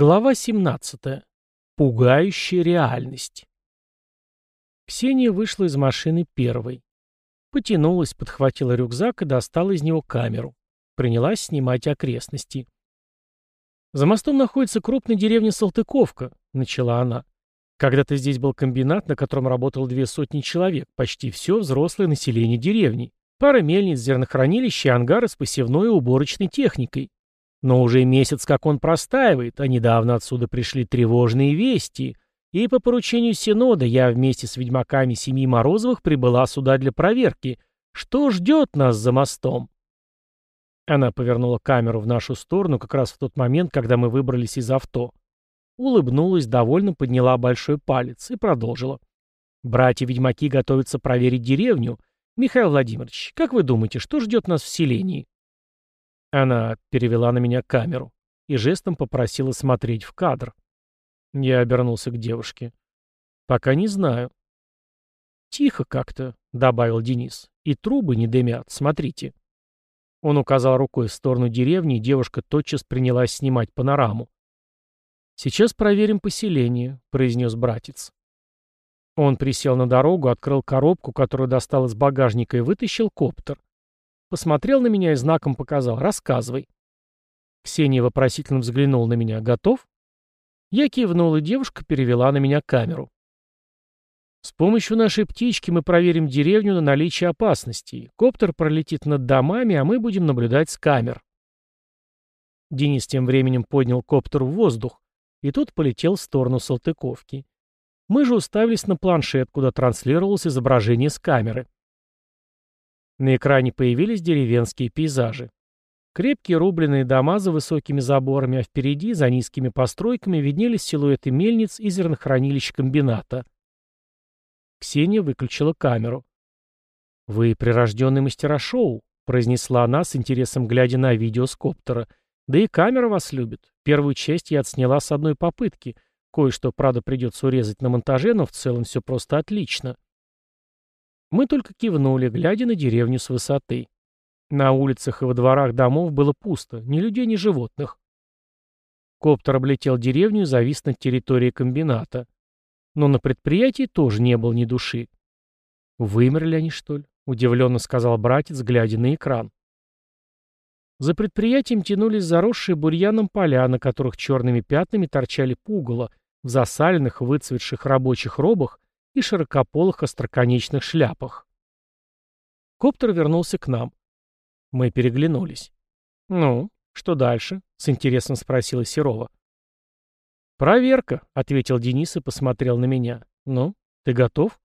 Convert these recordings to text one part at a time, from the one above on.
Глава 17. Пугающая реальность. Ксения вышла из машины первой. Потянулась, подхватила рюкзак и достала из него камеру. Принялась снимать окрестности. «За мостом находится крупная деревня Салтыковка», — начала она. «Когда-то здесь был комбинат, на котором работало две сотни человек, почти все взрослое население деревни. Пара мельниц, зернохранилищ и ангары с посевной и уборочной техникой. Но уже месяц как он простаивает, а недавно отсюда пришли тревожные вести, и по поручению Синода я вместе с ведьмаками семьи Морозовых прибыла сюда для проверки. Что ждет нас за мостом? Она повернула камеру в нашу сторону как раз в тот момент, когда мы выбрались из авто. Улыбнулась, довольно подняла большой палец и продолжила. «Братья-ведьмаки готовятся проверить деревню. Михаил Владимирович, как вы думаете, что ждет нас в селении?» Она перевела на меня камеру и жестом попросила смотреть в кадр. Я обернулся к девушке. «Пока не знаю». «Тихо как-то», — добавил Денис. «И трубы не дымят, смотрите». Он указал рукой в сторону деревни, и девушка тотчас принялась снимать панораму. «Сейчас проверим поселение», — произнес братец. Он присел на дорогу, открыл коробку, которую достал из багажника, и вытащил коптер. Посмотрел на меня и знаком показал «Рассказывай». Ксения вопросительно взглянул на меня «Готов?» Я кивнул, и девушка перевела на меня камеру. С помощью нашей птички мы проверим деревню на наличие опасностей. Коптер пролетит над домами, а мы будем наблюдать с камер. Денис тем временем поднял коптер в воздух, и тот полетел в сторону Салтыковки. Мы же уставились на планшет, куда транслировалось изображение с камеры. На экране появились деревенские пейзажи. Крепкие рубленые дома за высокими заборами, а впереди, за низкими постройками, виднелись силуэты мельниц и зернохранилищ комбината. Ксения выключила камеру. «Вы прирожденный мастера шоу», — произнесла она с интересом, глядя на видео с коптера. «Да и камера вас любит. Первую часть я отсняла с одной попытки. Кое-что, правда, придется урезать на монтаже, но в целом все просто отлично». Мы только кивнули, глядя на деревню с высоты. На улицах и во дворах домов было пусто, ни людей, ни животных. Коптер облетел деревню и завис над территорией комбината. Но на предприятии тоже не было ни души. «Вымерли они, что ли?» — удивленно сказал братец, глядя на экран. За предприятием тянулись заросшие бурьяном поля, на которых черными пятнами торчали пугало, в засаленных, выцветших рабочих робах и широкополых остроконечных шляпах. Коптер вернулся к нам. Мы переглянулись. «Ну, что дальше?» — с интересом спросила Серова. «Проверка», — ответил Денис и посмотрел на меня. «Ну, ты готов?»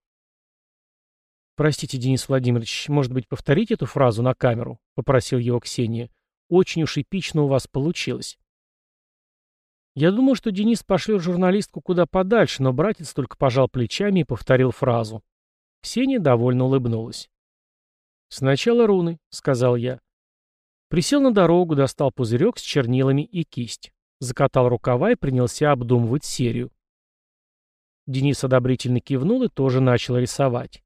«Простите, Денис Владимирович, может быть, повторить эту фразу на камеру?» — попросил его Ксения. «Очень уж эпично у вас получилось». Я думал, что Денис пошлет журналистку куда подальше, но братец только пожал плечами и повторил фразу. Ксения довольно улыбнулась. «Сначала руны», — сказал я. Присел на дорогу, достал пузырек с чернилами и кисть. Закатал рукава и принялся обдумывать серию. Денис одобрительно кивнул и тоже начал рисовать.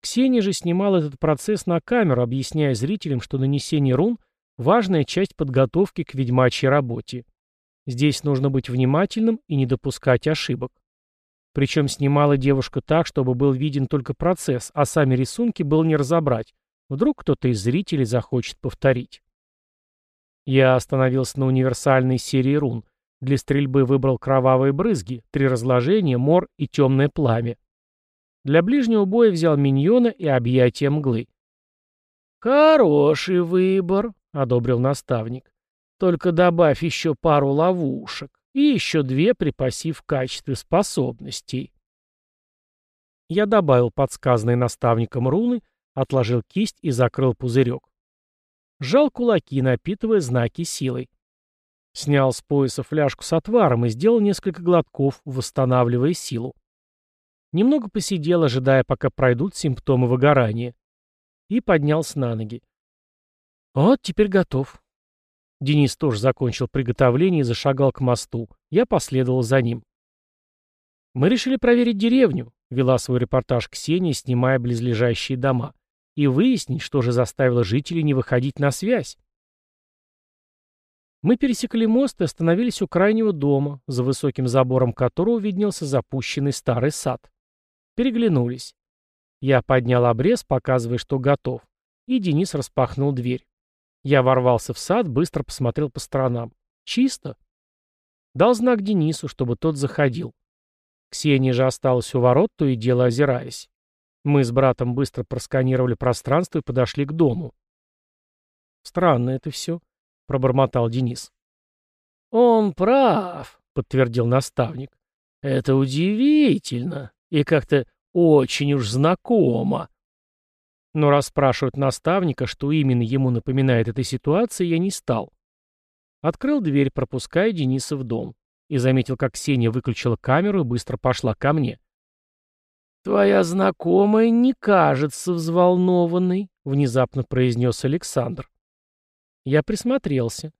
Ксения же снимала этот процесс на камеру, объясняя зрителям, что нанесение рун — важная часть подготовки к ведьмачьей работе. Здесь нужно быть внимательным и не допускать ошибок. Причем снимала девушка так, чтобы был виден только процесс, а сами рисунки было не разобрать. Вдруг кто-то из зрителей захочет повторить. Я остановился на универсальной серии рун. Для стрельбы выбрал кровавые брызги, три разложения, мор и темное пламя. Для ближнего боя взял миньона и объятия мглы. «Хороший выбор», — одобрил наставник. Только добавь еще пару ловушек и еще две припаси в качестве способностей. Я добавил подсказанные наставником руны, отложил кисть и закрыл пузырек. Сжал кулаки, напитывая знаки силой. Снял с пояса фляжку с отваром и сделал несколько глотков, восстанавливая силу. Немного посидел, ожидая, пока пройдут симптомы выгорания. И поднялся на ноги. Вот, теперь готов. Денис тоже закончил приготовление и зашагал к мосту. Я последовал за ним. «Мы решили проверить деревню», — вела свой репортаж Ксения, снимая близлежащие дома, и выяснить, что же заставило жителей не выходить на связь. Мы пересекли мост и остановились у крайнего дома, за высоким забором которого виднелся запущенный старый сад. Переглянулись. Я поднял обрез, показывая, что готов, и Денис распахнул дверь. Я ворвался в сад, быстро посмотрел по сторонам. Чисто. Дал знак Денису, чтобы тот заходил. Ксения же осталась у ворот, то и дело озираясь. Мы с братом быстро просканировали пространство и подошли к дому. «Странно это все», — пробормотал Денис. «Он прав», — подтвердил наставник. «Это удивительно и как-то очень уж знакомо». Но расспрашивать наставника, что именно ему напоминает эта ситуация, я не стал. Открыл дверь, пропуская Дениса в дом. И заметил, как Ксения выключила камеру и быстро пошла ко мне. «Твоя знакомая не кажется взволнованной», — внезапно произнес Александр. Я присмотрелся.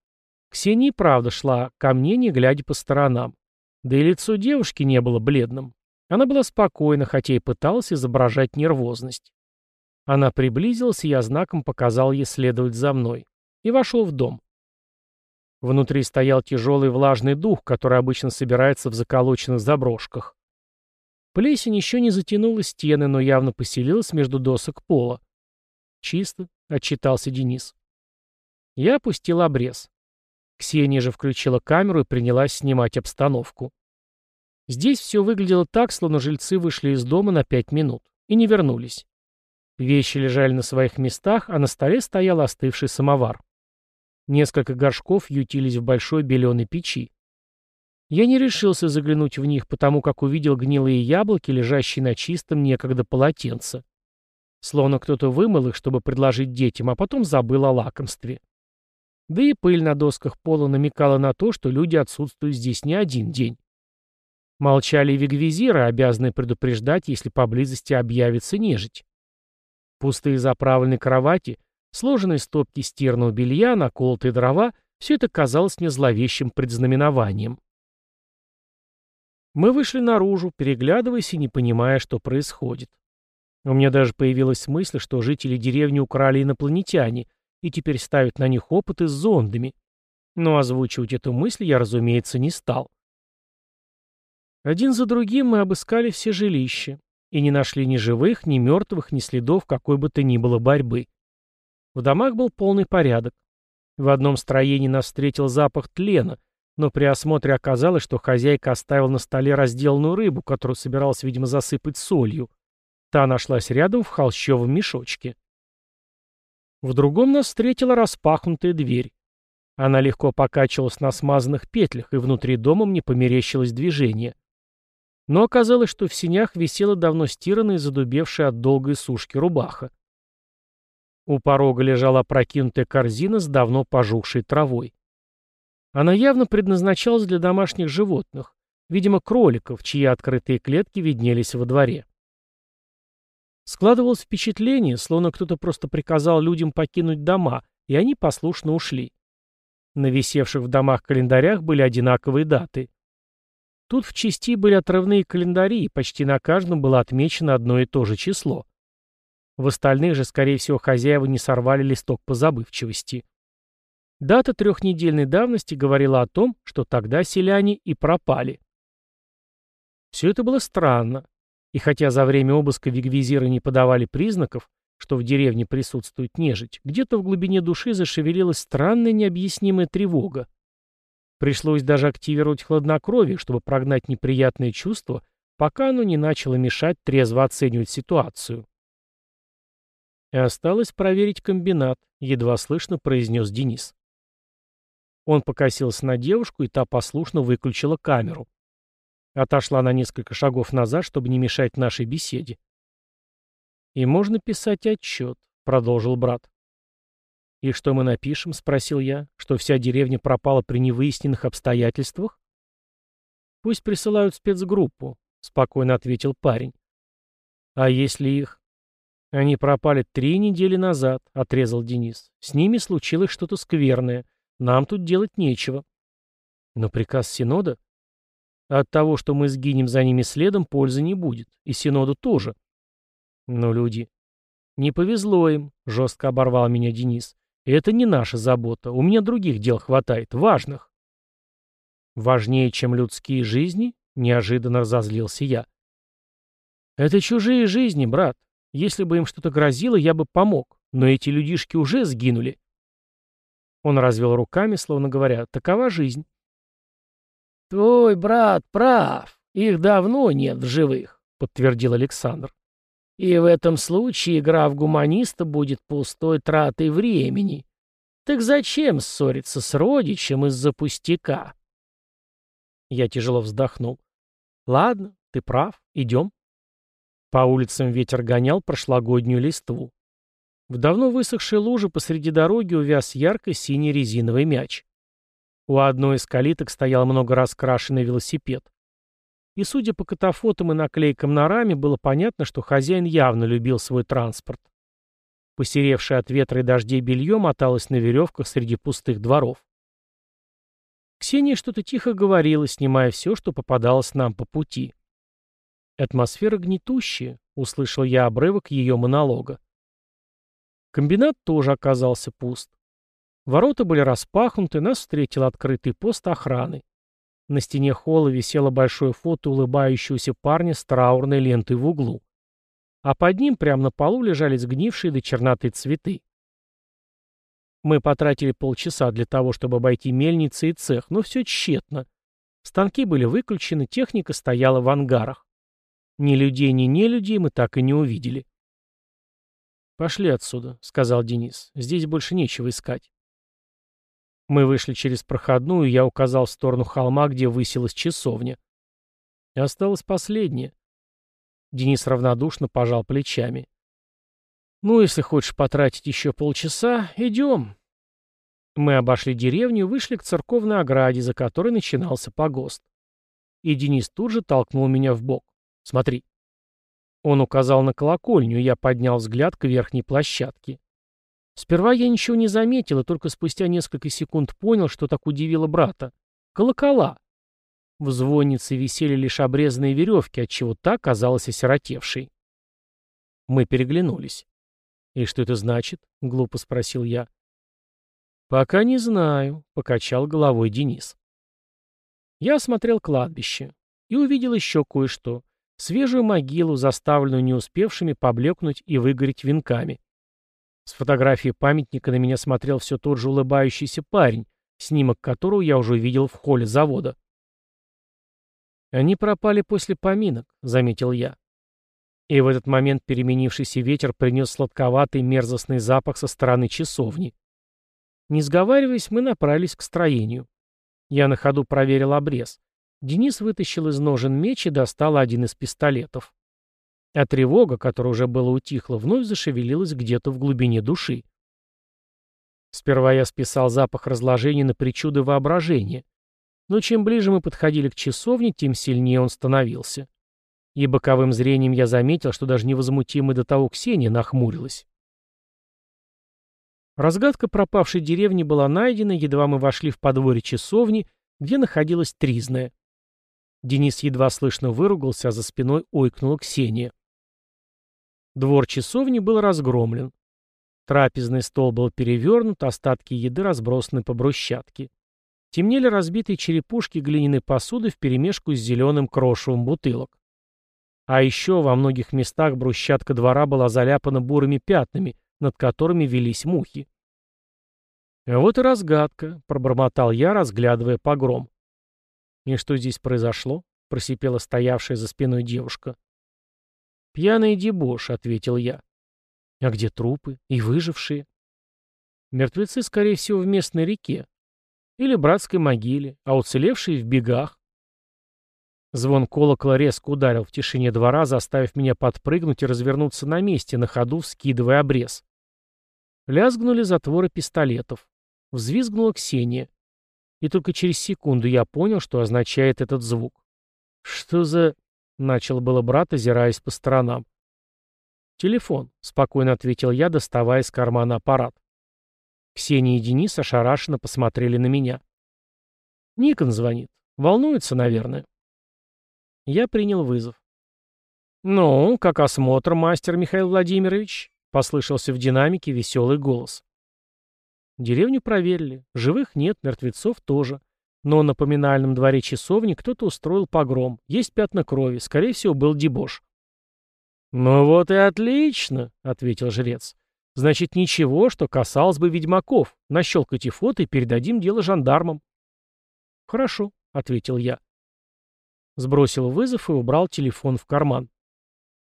Ксения и правда шла ко мне, не глядя по сторонам. Да и лицо девушки не было бледным. Она была спокойна, хотя и пыталась изображать нервозность. Она приблизилась, и я знаком показал ей следовать за мной. И вошел в дом. Внутри стоял тяжелый влажный дух, который обычно собирается в заколоченных заброшках. Плесень еще не затянула стены, но явно поселилась между досок пола. «Чисто», — отчитался Денис. Я опустил обрез. Ксения же включила камеру и принялась снимать обстановку. Здесь все выглядело так, словно жильцы вышли из дома на пять минут и не вернулись. Вещи лежали на своих местах, а на столе стоял остывший самовар. Несколько горшков ютились в большой беленой печи. Я не решился заглянуть в них, потому как увидел гнилые яблоки, лежащие на чистом некогда полотенце. Словно кто-то вымыл их, чтобы предложить детям, а потом забыл о лакомстве. Да и пыль на досках пола намекала на то, что люди отсутствуют здесь не один день. Молчали и обязанные предупреждать, если поблизости объявится нежить. Пустые заправленные кровати, сложенные стопки стирного белья, наколотые дрова — все это казалось мне зловещим предзнаменованием. Мы вышли наружу, переглядываясь и не понимая, что происходит. У меня даже появилась мысль, что жители деревни украли инопланетяне и теперь ставят на них опыты с зондами. Но озвучивать эту мысль я, разумеется, не стал. Один за другим мы обыскали все жилища и не нашли ни живых, ни мертвых, ни следов какой бы то ни было борьбы. В домах был полный порядок. В одном строении нас встретил запах тлена, но при осмотре оказалось, что хозяйка оставила на столе разделанную рыбу, которую собиралась, видимо, засыпать солью. Та нашлась рядом в холщовом мешочке. В другом нас встретила распахнутая дверь. Она легко покачивалась на смазанных петлях, и внутри дома мне померещилось движение. Но оказалось, что в синях висела давно стиранная и задубевшая от долгой сушки рубаха. У порога лежала опрокинутая корзина с давно пожухшей травой. Она явно предназначалась для домашних животных, видимо, кроликов, чьи открытые клетки виднелись во дворе. Складывалось впечатление, словно кто-то просто приказал людям покинуть дома, и они послушно ушли. На висевших в домах календарях были одинаковые даты. Тут в части были отрывные календари, и почти на каждом было отмечено одно и то же число. В остальных же, скорее всего, хозяева не сорвали листок по забывчивости. Дата трехнедельной давности говорила о том, что тогда селяне и пропали. Все это было странно, и хотя за время обыска вигвизиры не подавали признаков, что в деревне присутствует нежить, где-то в глубине души зашевелилась странная необъяснимая тревога. Пришлось даже активировать хладнокровие, чтобы прогнать неприятные чувства, пока оно не начало мешать трезво оценивать ситуацию. И осталось проверить комбинат, едва слышно произнес Денис. Он покосился на девушку, и та послушно выключила камеру. Отошла на несколько шагов назад, чтобы не мешать нашей беседе. «И можно писать отчет», — продолжил брат. «И что мы напишем?» — спросил я. «Что вся деревня пропала при невыясненных обстоятельствах?» «Пусть присылают спецгруппу», — спокойно ответил парень. «А если их...» «Они пропали три недели назад», — отрезал Денис. «С ними случилось что-то скверное. Нам тут делать нечего». «Но приказ Синода?» «От того, что мы сгинем за ними следом, пользы не будет. И Синоду тоже». «Но люди...» «Не повезло им», — жестко оборвал меня Денис. Это не наша забота. У меня других дел хватает, важных. Важнее, чем людские жизни? Неожиданно разозлился я. Это чужие жизни, брат. Если бы им что-то грозило, я бы помог. Но эти людишки уже сгинули. Он развел руками, словно говоря, такова жизнь. «Твой брат прав. Их давно нет в живых», — подтвердил Александр. «И в этом случае игра в гуманиста будет пустой тратой времени. Так зачем ссориться с родичем из-за пустяка?» Я тяжело вздохнул. «Ладно, ты прав. Идем». По улицам ветер гонял прошлогоднюю листву. В давно высохшей луже посреди дороги увяз ярко-синий резиновый мяч. У одной из калиток стоял много раскрашенный велосипед. И, судя по катафотам и наклейкам на раме, было понятно, что хозяин явно любил свой транспорт. Посеревшее от ветра и дождей белье моталось на веревках среди пустых дворов. Ксения что-то тихо говорила, снимая все, что попадалось нам по пути. «Атмосфера гнетущая», — услышал я обрывок ее монолога. Комбинат тоже оказался пуст. Ворота были распахнуты, нас встретил открытый пост охраны. На стене холла висело большое фото улыбающегося парня с траурной лентой в углу. А под ним прямо на полу лежали сгнившие до черноты цветы. Мы потратили полчаса для того, чтобы обойти мельницы и цех, но все тщетно. Станки были выключены, техника стояла в ангарах. Ни людей, ни нелюдей мы так и не увидели. «Пошли отсюда», — сказал Денис. «Здесь больше нечего искать». Мы вышли через проходную, я указал в сторону холма, где высилась часовня. И осталось последнее. Денис равнодушно пожал плечами. «Ну, если хочешь потратить еще полчаса, идем». Мы обошли деревню и вышли к церковной ограде, за которой начинался погост. И Денис тут же толкнул меня в бок. Смотри. Он указал на колокольню, и я поднял взгляд к верхней площадке. Сперва я ничего не заметил, и только спустя несколько секунд понял, что так удивило брата. Колокола. В звоннице висели лишь обрезанные веревки, отчего та казалась осиротевшей. Мы переглянулись. «И что это значит?» — глупо спросил я. «Пока не знаю», — покачал головой Денис. Я осмотрел кладбище и увидел еще кое-что. Свежую могилу, заставленную не успевшими поблекнуть и выгореть венками. С фотографии памятника на меня смотрел все тот же улыбающийся парень, снимок которого я уже видел в холле завода. «Они пропали после поминок», — заметил я. И в этот момент переменившийся ветер принес сладковатый мерзостный запах со стороны часовни. Не сговариваясь, мы направились к строению. Я на ходу проверил обрез. Денис вытащил из ножен меч и достал один из пистолетов. А тревога, которая уже была утихла, вновь зашевелилась где-то в глубине души. Сперва я списал запах разложения на причуды воображения. Но чем ближе мы подходили к часовне, тем сильнее он становился. И боковым зрением я заметил, что даже невозмутимая до того Ксения нахмурилась. Разгадка пропавшей деревни была найдена, едва мы вошли в подворье часовни, где находилась тризная. Денис едва слышно выругался, а за спиной ойкнула Ксения. Двор часовни был разгромлен. Трапезный стол был перевернут, остатки еды разбросаны по брусчатке. Темнели разбитые черепушки глиняной посуды вперемешку с зеленым крошевом бутылок. А еще во многих местах брусчатка двора была заляпана бурыми пятнами, над которыми велись мухи. «А вот и разгадка», — пробормотал я, разглядывая погром. «И что здесь произошло?» — просипела стоявшая за спиной девушка. «Пьяный дебош», — ответил я. «А где трупы? И выжившие?» «Мертвецы, скорее всего, в местной реке. Или братской могиле, а уцелевшие в бегах». Звон колокола резко ударил в тишине двора, заставив меня подпрыгнуть и развернуться на месте, на ходу вскидывая обрез. Лязгнули затворы пистолетов. Взвизгнула Ксения. И только через секунду я понял, что означает этот звук. «Что за...» — начал было брат, озираясь по сторонам. «Телефон», — спокойно ответил я, доставая из кармана аппарат. Ксения и Денис ошарашенно посмотрели на меня. «Никон звонит. Волнуется, наверное». Я принял вызов. «Ну, как осмотр, мастер Михаил Владимирович?» — послышался в динамике веселый голос. Деревню проверили. Живых нет, мертвецов тоже. Но на поминальном дворе часовни кто-то устроил погром. Есть пятна крови. Скорее всего, был дебош. «Ну вот и отлично», — ответил жрец. «Значит, ничего, что касалось бы ведьмаков. Нащелкайте фото и передадим дело жандармам». «Хорошо», — ответил я. Сбросил вызов и убрал телефон в карман.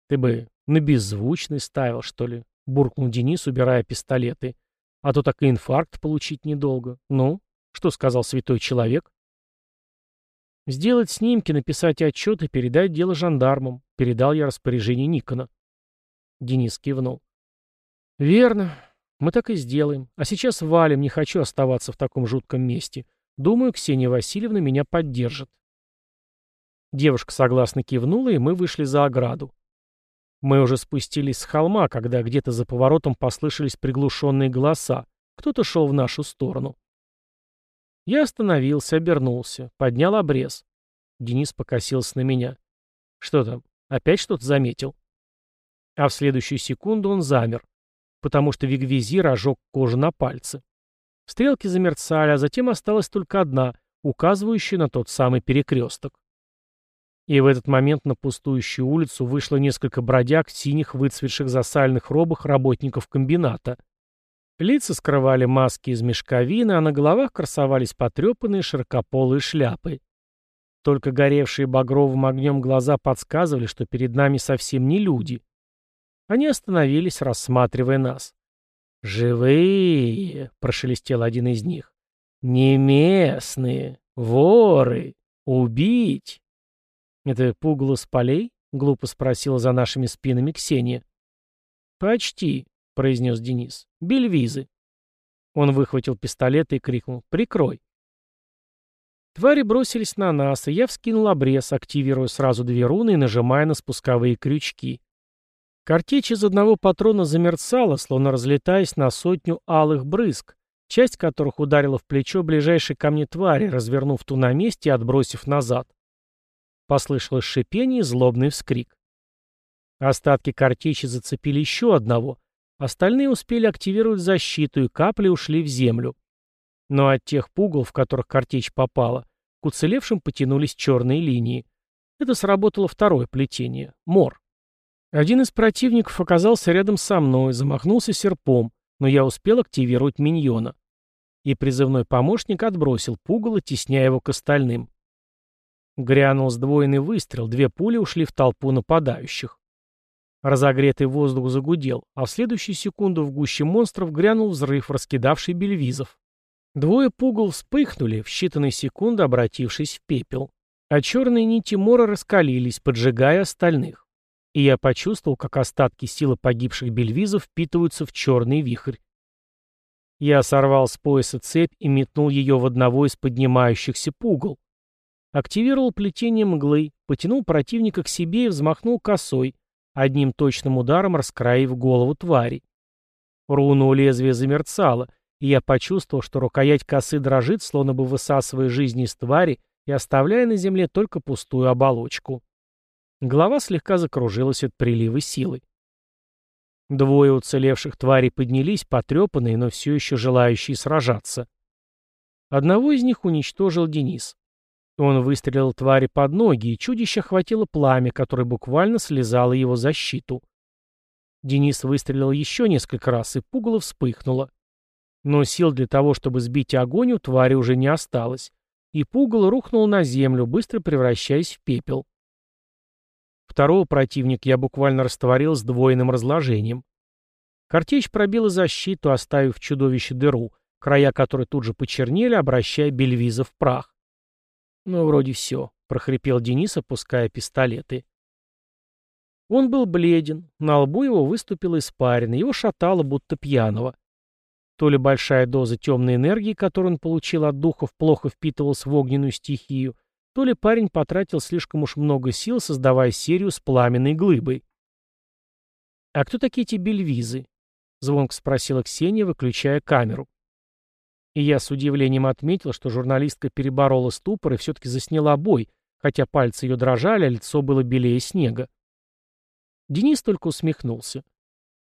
«Ты бы на беззвучный ставил, что ли?» — буркнул Денис, убирая пистолеты. «А то так и инфаркт получить недолго. Ну, что сказал святой человек?» «Сделать снимки, написать отчет и передать дело жандармам», — передал я распоряжение Никона. Денис кивнул. «Верно. Мы так и сделаем. А сейчас валим, не хочу оставаться в таком жутком месте. Думаю, Ксения Васильевна меня поддержит». Девушка согласно кивнула, и мы вышли за ограду. Мы уже спустились с холма, когда где-то за поворотом послышались приглушенные голоса. Кто-то шел в нашу сторону. Я остановился, обернулся, поднял обрез. Денис покосился на меня. «Что там? Опять что-то заметил?» А в следующую секунду он замер, потому что вигвизир ожег кожу на пальце. Стрелки замерцали, а затем осталась только одна, указывающая на тот самый перекресток. И в этот момент на пустующую улицу вышло несколько бродяг в синих выцветших засальных робах работников комбината. Лица скрывали маски из мешковины, а на головах красовались потрепанные широкополые шляпы. Только горевшие багровым огнем глаза подсказывали, что перед нами совсем не люди. Они остановились, рассматривая нас. «Живые!» — прошелестел один из них. «Не местные! Воры! Убить!» «Это пугало с полей?» — глупо спросила за нашими спинами Ксения. «Почти», — произнес Денис. «Бельвизы». Он выхватил пистолет и крикнул «Прикрой». Твари бросились на нас, и я вскинул обрез, активируя сразу две руны и нажимая на спусковые крючки. Картечь из одного патрона замерцала, словно разлетаясь на сотню алых брызг, часть которых ударила в плечо ближайшей ко мне твари, развернув ту на месте и отбросив назад. Послышалось шипение и злобный вскрик. Остатки картечи зацепили еще одного. Остальные успели активировать защиту, и капли ушли в землю. Но от тех пугал, в которых картечь попала, к уцелевшим потянулись черные линии. Это сработало второе плетение — мор. Один из противников оказался рядом со мной, замахнулся серпом, но я успел активировать миньона. И призывной помощник отбросил пугало, тесняя его к остальным. Грянул сдвоенный выстрел, две пули ушли в толпу нападающих. Разогретый воздух загудел, а в следующую секунду в гуще монстров грянул взрыв, раскидавший бельвизов. Двое пугал вспыхнули, в считанные секунды обратившись в пепел. А черные нити мора раскалились, поджигая остальных. И я почувствовал, как остатки силы погибших бельвизов впитываются в черный вихрь. Я сорвал с пояса цепь и метнул ее в одного из поднимающихся пугал. Активировал плетение мглы, потянул противника к себе и взмахнул косой, одним точным ударом раскроив голову твари. Руна у лезвия замерцала, и я почувствовал, что рукоять косы дрожит, словно бы высасывая жизнь из твари и оставляя на земле только пустую оболочку. Голова слегка закружилась от прилива силы. Двое уцелевших тварей поднялись, потрепанные, но все еще желающие сражаться. Одного из них уничтожил Денис. Он выстрелил твари под ноги, и чудище охватило пламя, которое буквально слезало его защиту. Денис выстрелил еще несколько раз, и пугало вспыхнуло. Но сил для того, чтобы сбить огонь, у твари уже не осталось, и пугало рухнул на землю, быстро превращаясь в пепел. Второго противника я буквально растворил с двойным разложением. Картечь пробила защиту, оставив чудовище дыру, края которой тут же почернели, обращая Бельвиза в прах. «Ну, вроде все», — прохрипел Денис, опуская пистолеты. Он был бледен, на лбу его выступила испарина, его шатало, будто пьяного. То ли большая доза темной энергии, которую он получил от духов, плохо впитывалась в огненную стихию, то ли парень потратил слишком уж много сил, создавая серию с пламенной глыбой. «А кто такие эти бельвизы?» — звонко спросила Ксения, выключая камеру. И я с удивлением отметил, что журналистка переборола ступор и все-таки засняла бой, хотя пальцы ее дрожали, а лицо было белее снега. Денис только усмехнулся.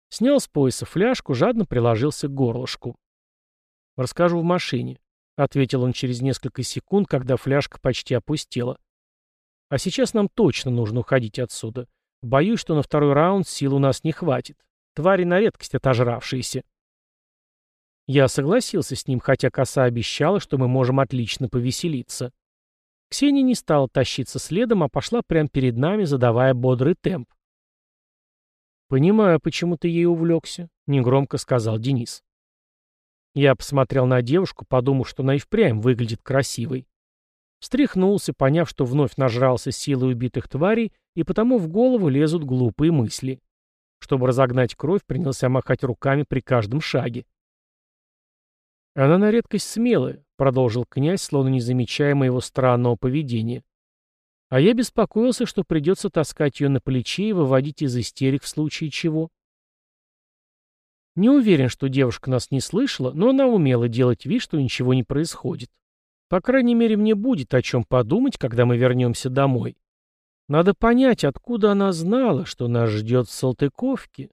Снял с пояса фляжку, жадно приложился к горлышку. Расскажу в машине», — ответил он через несколько секунд, когда фляжка почти опустела. «А сейчас нам точно нужно уходить отсюда. Боюсь, что на второй раунд сил у нас не хватит. Твари на редкость отожравшиеся». Я согласился с ним, хотя коса обещала, что мы можем отлично повеселиться. Ксения не стала тащиться следом, а пошла прямо перед нами, задавая бодрый темп. «Понимаю, почему ты ей увлекся», — негромко сказал Денис. Я посмотрел на девушку, подумав, что она и впрямь выглядит красивой. Встряхнулся, поняв, что вновь нажрался силой убитых тварей, и потому в голову лезут глупые мысли. Чтобы разогнать кровь, принялся махать руками при каждом шаге. «Она на редкость смелая», — продолжил князь, словно не замечая моего странного поведения. «А я беспокоился, что придется таскать ее на плече и выводить из истерик в случае чего». Не уверен, что девушка нас не слышала, но она умела делать вид, что ничего не происходит. По крайней мере, мне будет о чем подумать, когда мы вернемся домой. Надо понять, откуда она знала, что нас ждет в Салтыковке,